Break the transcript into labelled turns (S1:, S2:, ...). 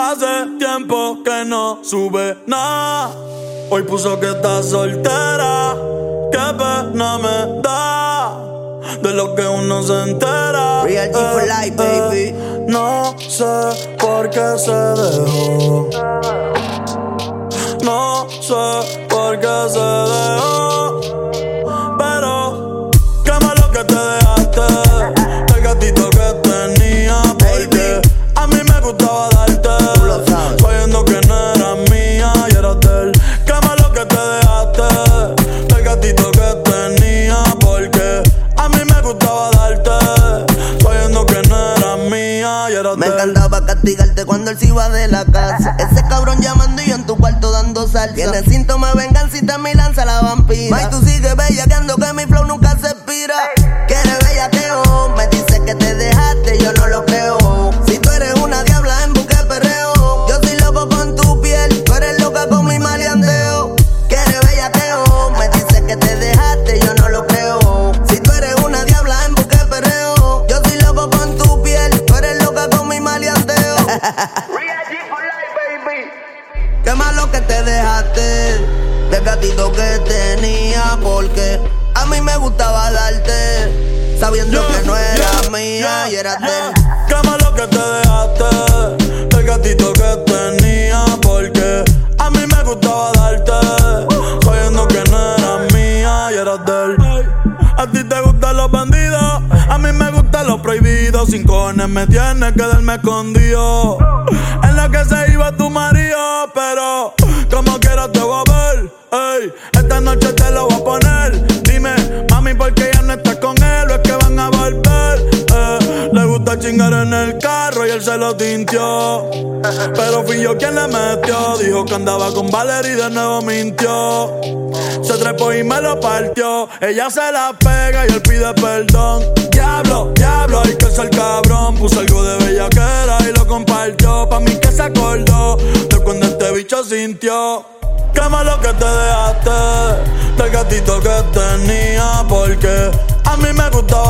S1: Hace tiempo que no sube nada. Hoy puso que está soltera. Qué pena me da de lo que uno se entera.
S2: Real G for life, baby.
S1: No sé por qué se dejó. No sé por qué se dejó. Gustaba darte.
S2: Tú lo sabes.
S1: Sabiendo que no era mía y era de él. Qué malo que te dejaste. El gatito que tenía. Porque a mí me gustaba darte. Sabiendo que no era mía y era
S2: Me
S1: de él.
S2: encantaba castigarte cuando él se iba de la casa. Ese cabrón llamando y yo en tu cuarto dando salsa. Tiene síntomas de vengancita, mi lanza la vampira. May, tú sigues bellaqueando que mi flow nunca se expira. Qué malo que te dejaste del gatito que tenía, porque a mí me gustaba darte, sabiendo que no era mía y era de.
S1: Qué malo que te dejaste del gatito que tenía. Porque a mí me gustaba darte, sabiendo que no era mía y eras de. A ti te gustan los bandidos, a mí me gustan los prohibidos. Sin cojones me tienes que darme escondido. En la que se iba tu marido, chingar en el carro y él se lo tintió. Pero fui yo quien le metió. Dijo que andaba con Valerie y de nuevo mintió. Se trepó y me lo partió. Ella se la pega y él pide perdón. Diablo, diablo, hay que ser cabrón. Puso algo de bellaquera y lo compartió. Pa' mí que se acordó de cuando este bicho sintió. Qué malo que te dejaste del gatito que tenía. Porque a mí me gustaba